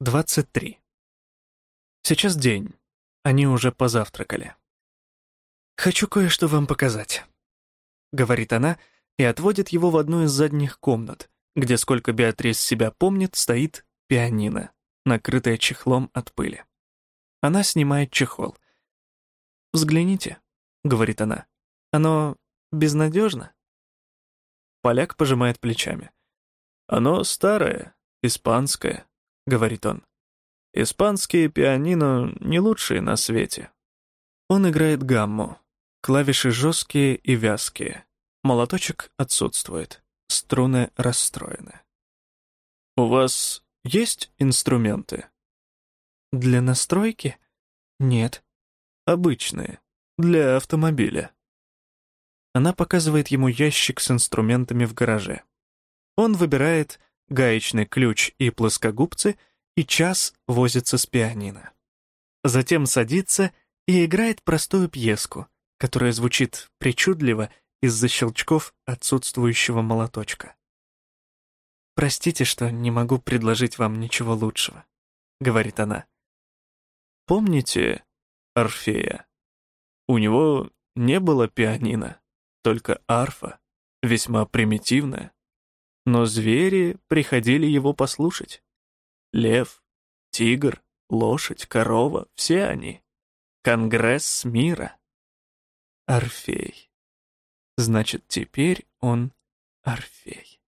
23. Сейчас день. Они уже позавтракали. «Хочу кое-что вам показать», — говорит она и отводит его в одну из задних комнат, где, сколько Беатрис себя помнит, стоит пианино, накрытое чехлом от пыли. Она снимает чехол. «Взгляните», — говорит она. «Оно безнадежно?» Поляк пожимает плечами. «Оно старое, испанское», — говорит он. «Испанские пианино не лучшие на свете». Он играет гамму. Клавиши жесткие и вязкие. Молоточек отсутствует. Струны расстроены. «У вас есть инструменты?» «Для настройки? Нет. Обычные. Для автомобиля». Она показывает ему ящик с инструментами в гараже. Он выбирает гаечный ключ и плоскогубцы и час возится с пианино. Затем садится и играет простую пьеску, которая звучит причудливо из-за щелчков отсутствующего молоточка. «Простите, что не могу предложить вам ничего лучшего», — говорит она. «Помните Орфея? У него не было пианино только арфа, весьма примитивная. Но звери приходили его послушать. Лев, тигр, лошадь, корова — все они. Конгресс мира. Орфей. Значит, теперь он Орфей.